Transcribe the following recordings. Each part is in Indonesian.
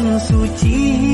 能诉尽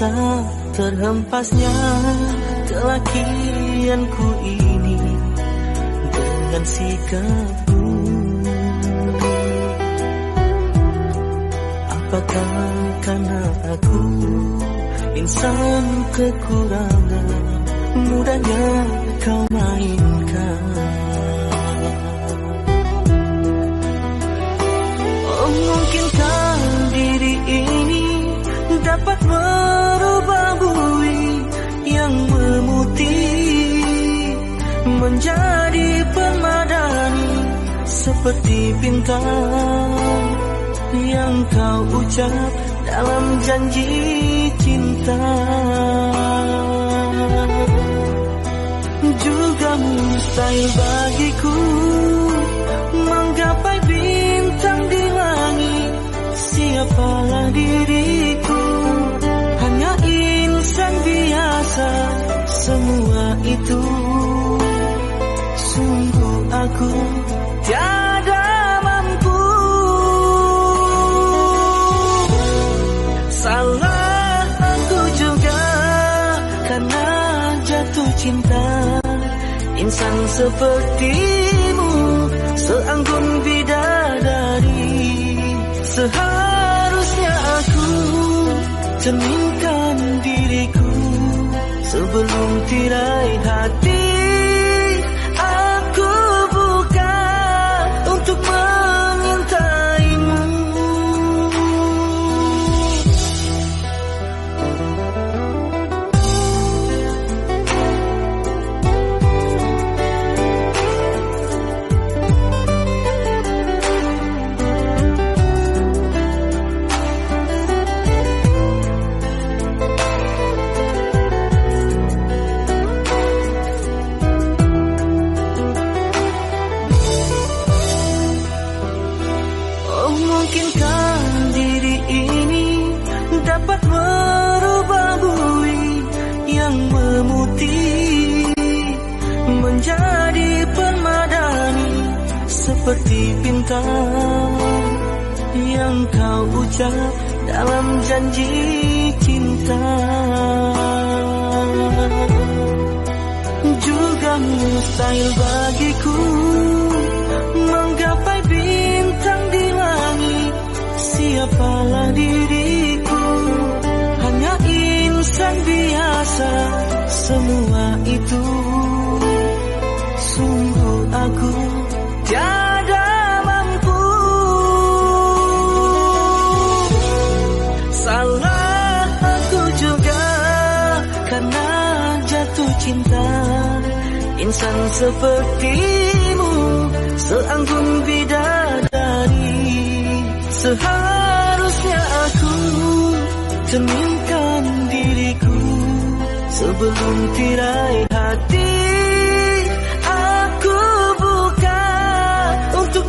Terasa terhempasnya kelakianku ini dengan sikapku. Apakah karena aku insan kekurangan Mudahnya kau mainkan menjadi permadani seperti bintang yang kau ucap dalam janji cinta. Juga mustahil bagiku menggapai bintang di langit. Siapalah diriku? Hanya insan biasa semua itu aku tiada mampu. Salah aku juga karena jatuh cinta. Insan sepertimu seanggun bidadari. Seharusnya aku cerminkan diriku sebelum tirai hati bintang yang kau ucap dalam janji cinta. Juga mustahil bagiku menggapai bintang di langit. Siapalah diriku? Hanya insan biasa semua itu sungguh aku insan sepertimu seanggun bidadari. Seharusnya aku cerminkan diriku sebelum tirai hati. Aku buka untuk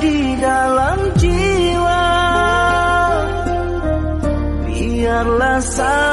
di dalam jiwa. Biarlah salah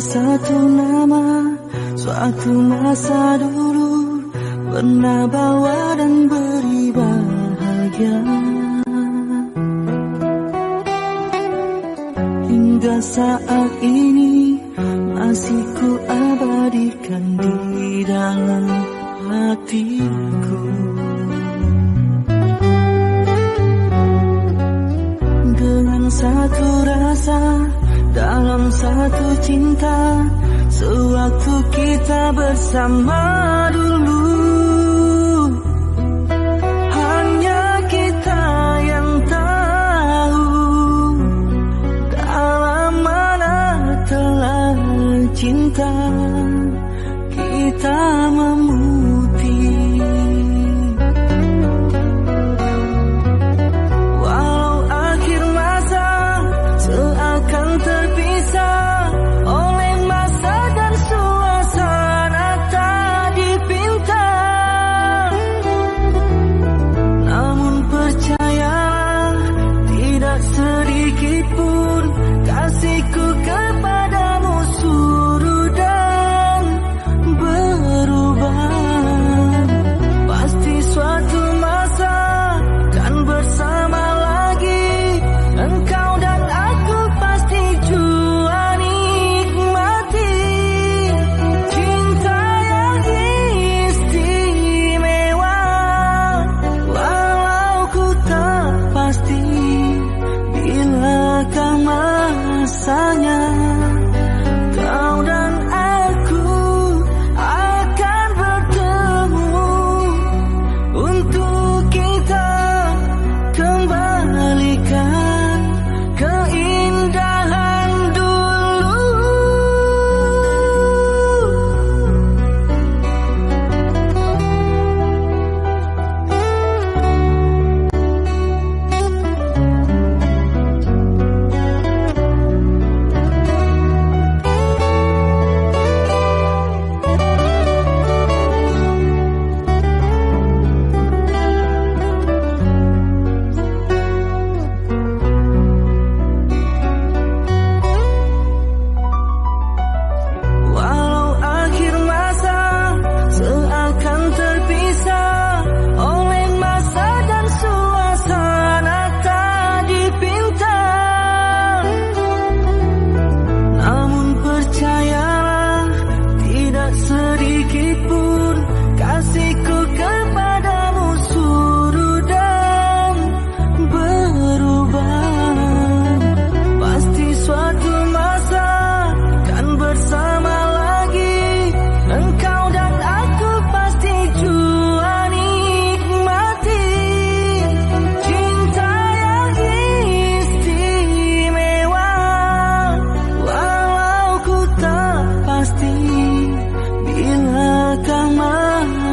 satu nama Suatu masa dulu Pernah bawa dan beri bahagia. Hingga saat ini Masih ku abadikan di dalam hatiku. cinta Sewaktu kita bersama.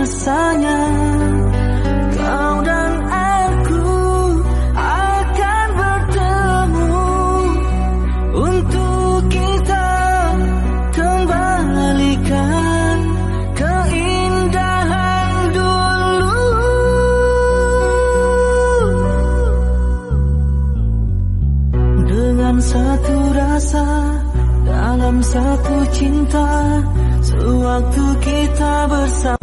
rasanya kau dan aku akan bertemu. Untuk kita kembalikan keindahan dulu. Dengan satu rasa dalam satu cinta sewaktu kita bersama.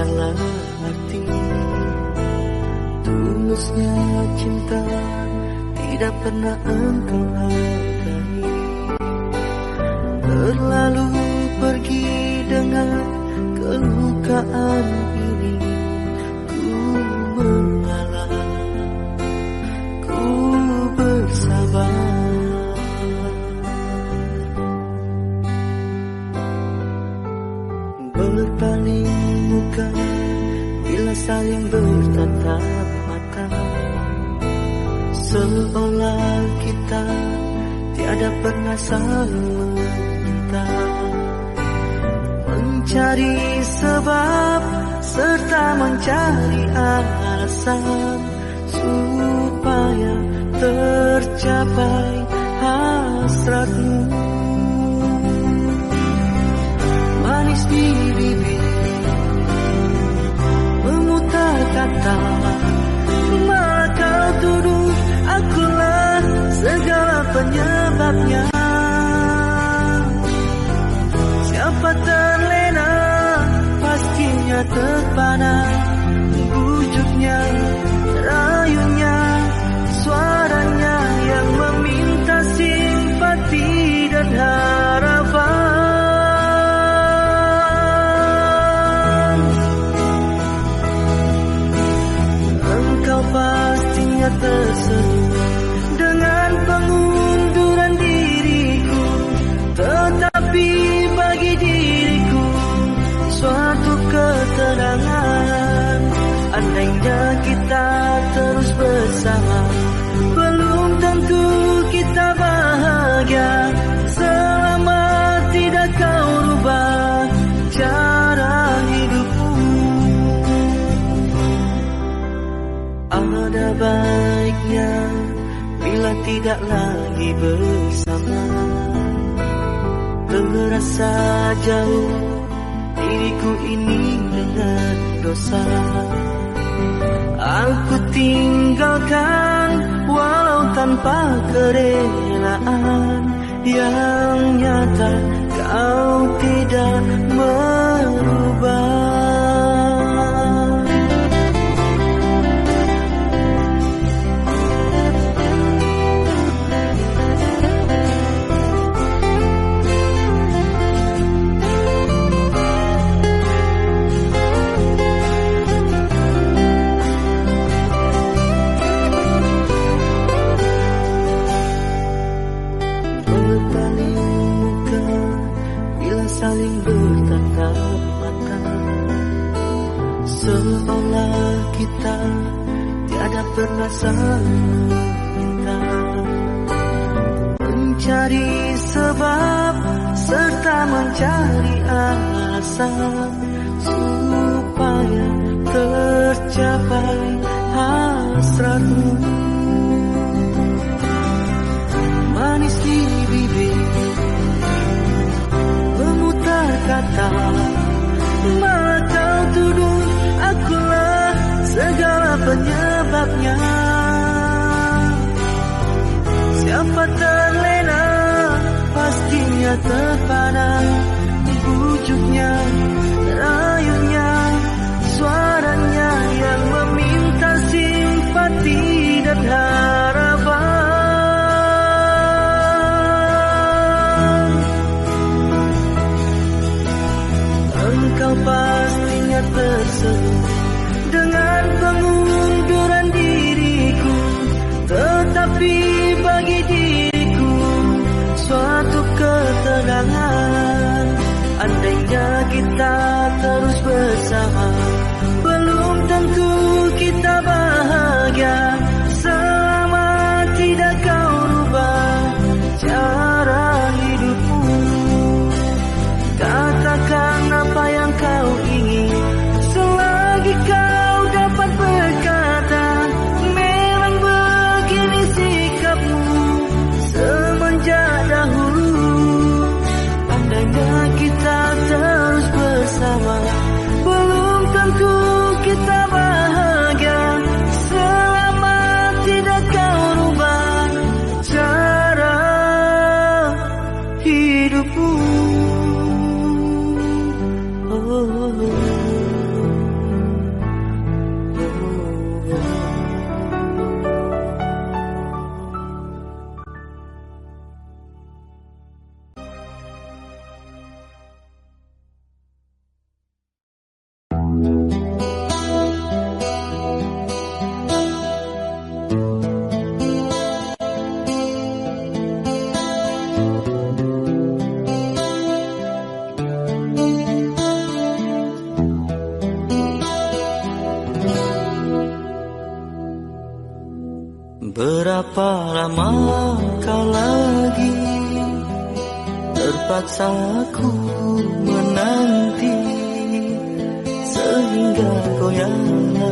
Disalah arti Tulusnya cinta Tidak pernah engkau hargai. Terlalu pergi dengan kelukaan ini bertatap mata. Seolah kita Tiada pernah saling meminta Mencari sebab Serta mencari alasan Supaya tercapai hasratmu Kata Malah kau tuduh Akulah segala penyebabnya. Siapa terlena Pastinya terpana tidak lagi bersama. Terasa jauh Diriku ini dengan dosa. Aku tinggalkan Walau tanpa kerelaan. Yang nyata kau tidak merubah Mencari sebab Serta mencari alasan Supaya tercapai hasratmu. Manis di bibir Memutar kata Siapa terlena Pastinya terpana goyahnya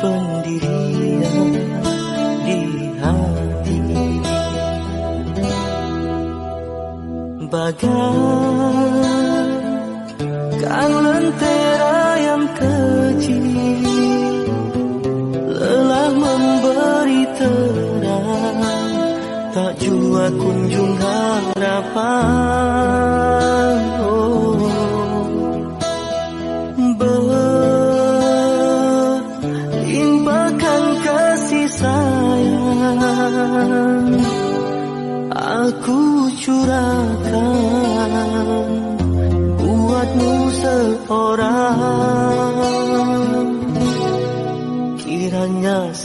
pendirian di hati. Bagaikan lentera yang kecil Lelah memberi terang. Tak jua kunjung harapan.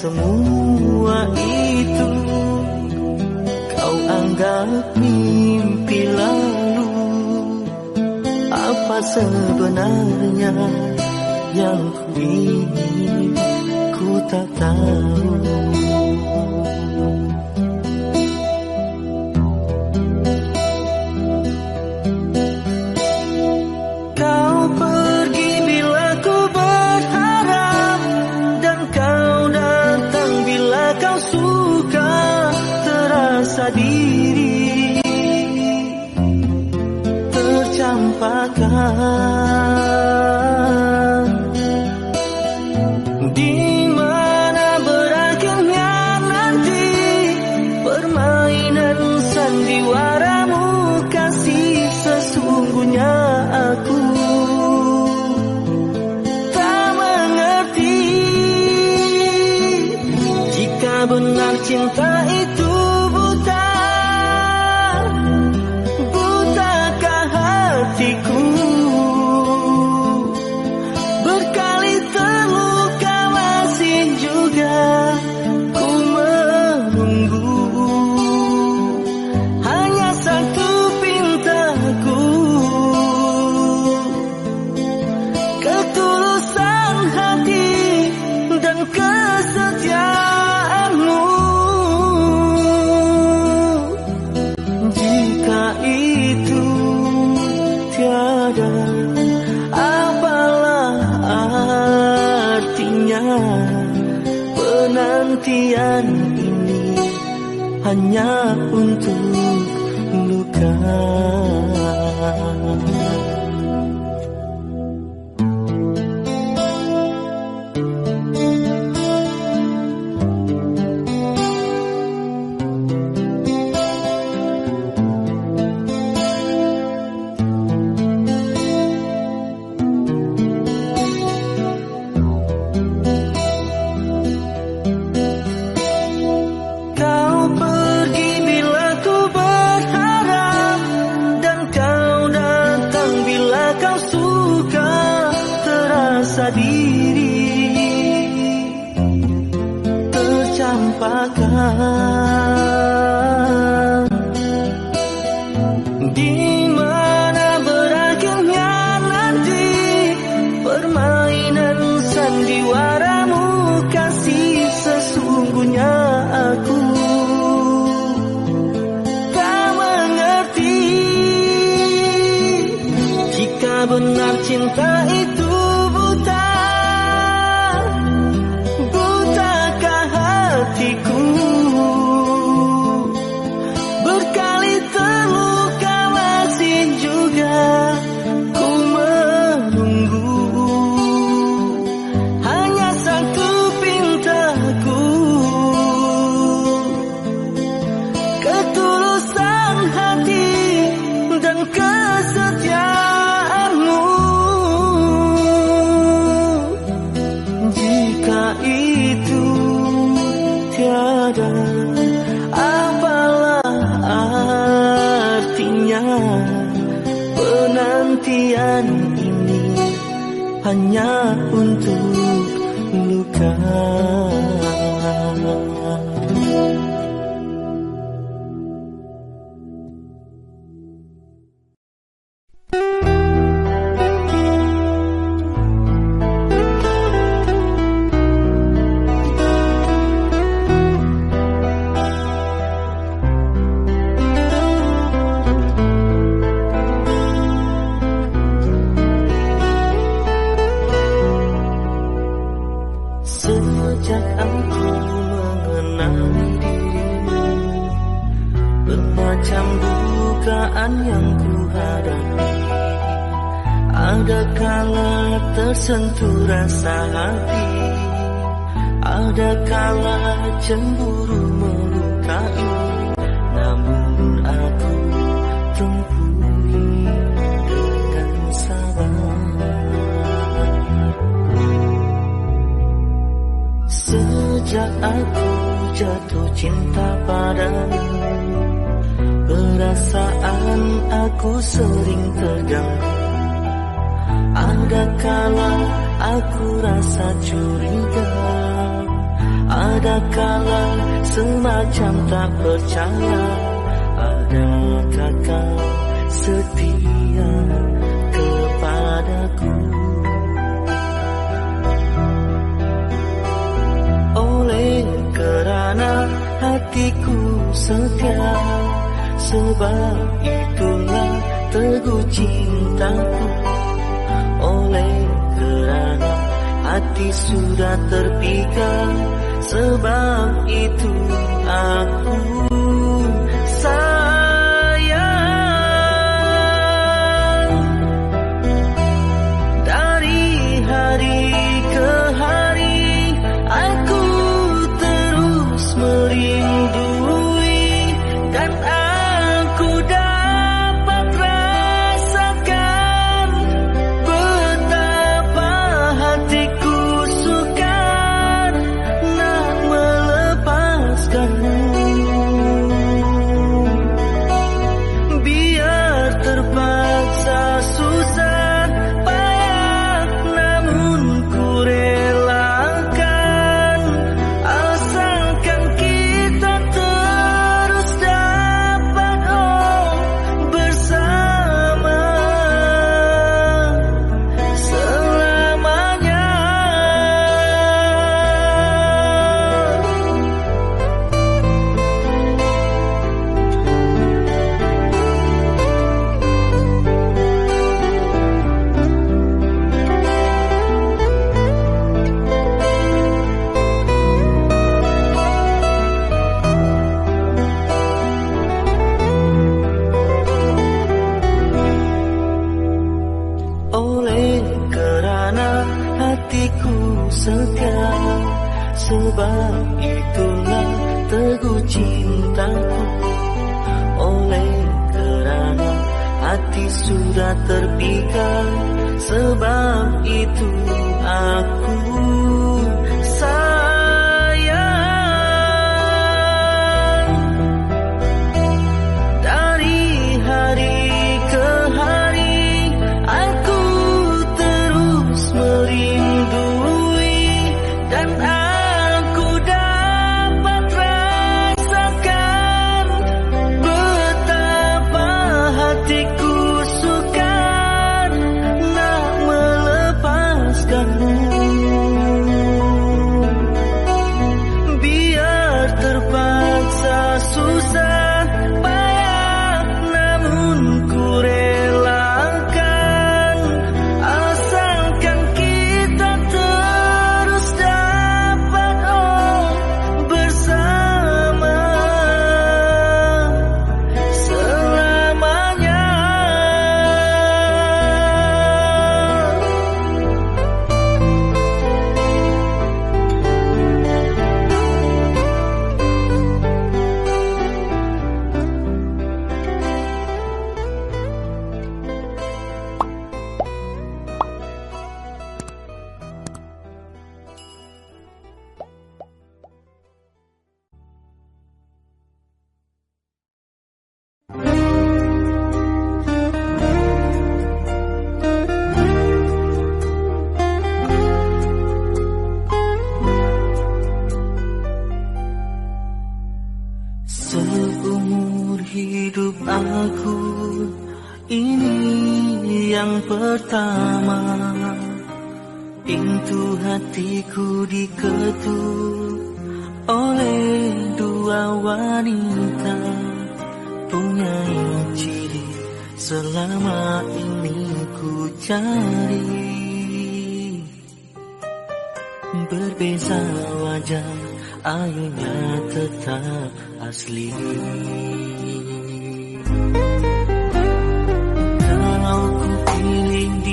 semua itu kau anggap mimpi lalu. Apa sebenarnya yang ku ingin ku tak tahu? 啊 sering terganggu Ada kala aku rasa curiga. Ada kala semacam tak percaya. Adakah kau setia kepadaku. Oleh kerana hatiku setia Sebab itulah teguh cintaku Oleh kerana hati sudah terpikat Sebab itu aku terpikat Sebab pertama Pintu hatiku diketuk oleh dua wanita Punya ciri selama ini ku cari. Berbeza wajah ayunya tetap asli. Kalau ku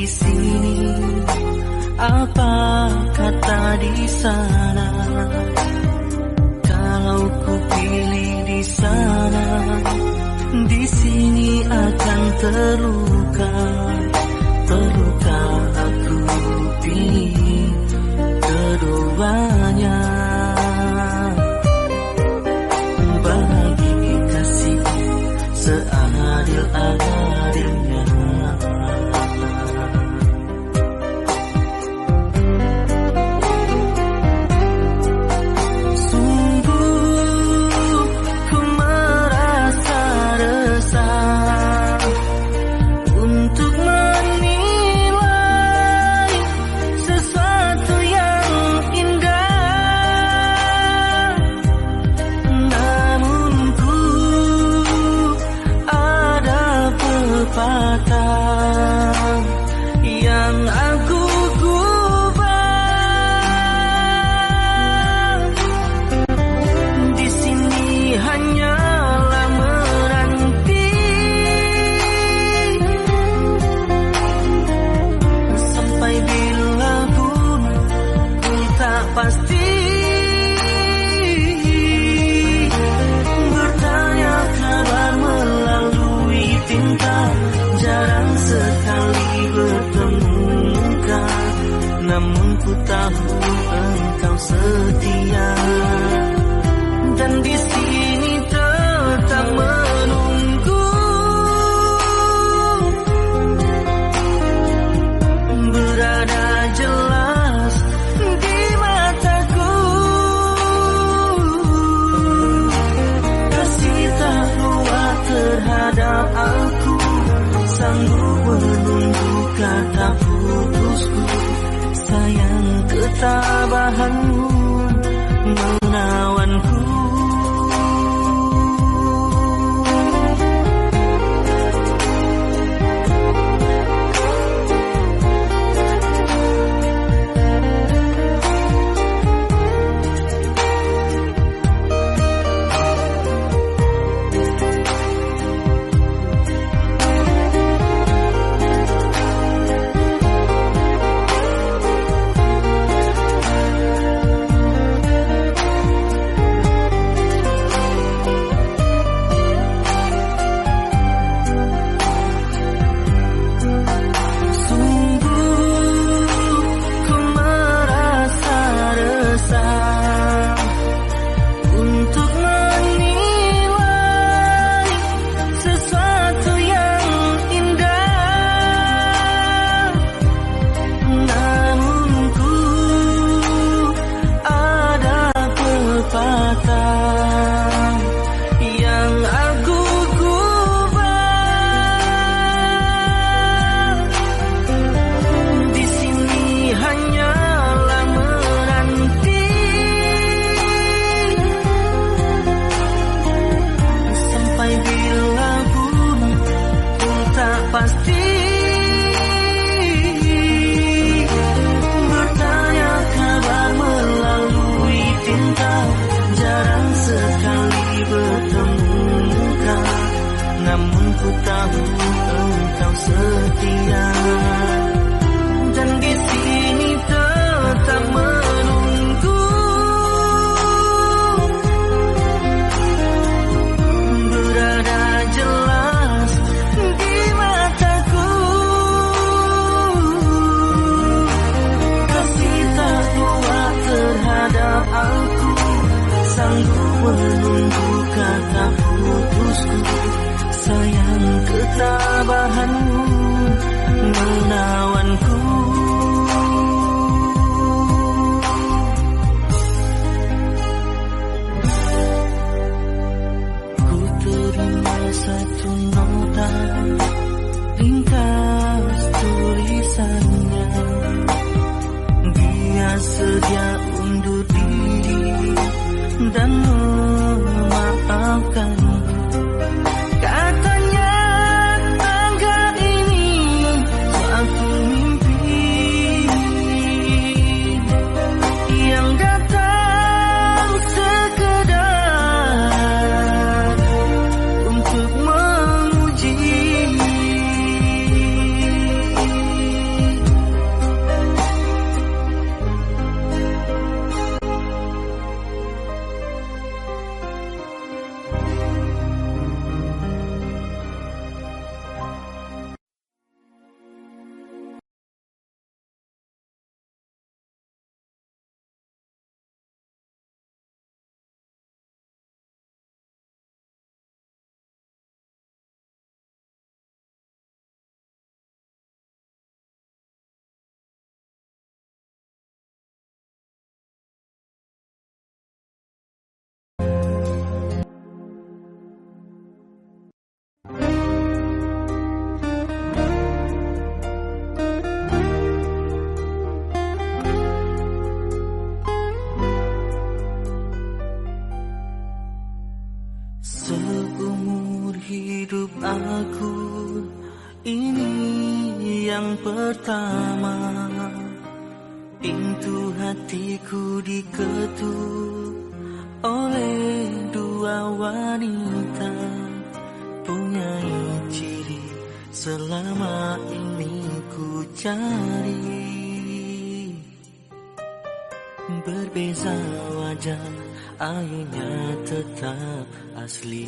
sini. Apa kata di sana? Kalau ku pilih di sana di sini akan terluka. mata pertama Pintu hatiku diketuk oleh dua wanita punya ciri selama ini ku cari. Berbeza wajah, Akhirnya tetap asli.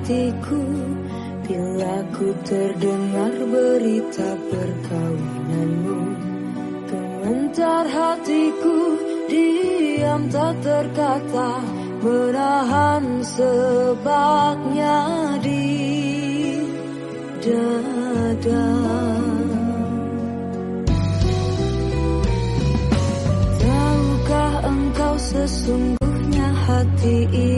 hatiku Bila ku terdengar berita perkawinanmu. Pengantar hatiku diam tak terkata Menahan sebabnya di dada. Tahukah engkau sesungguhnya hati ini